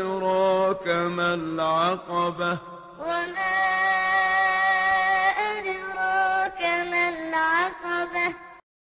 أدراك ما العقبة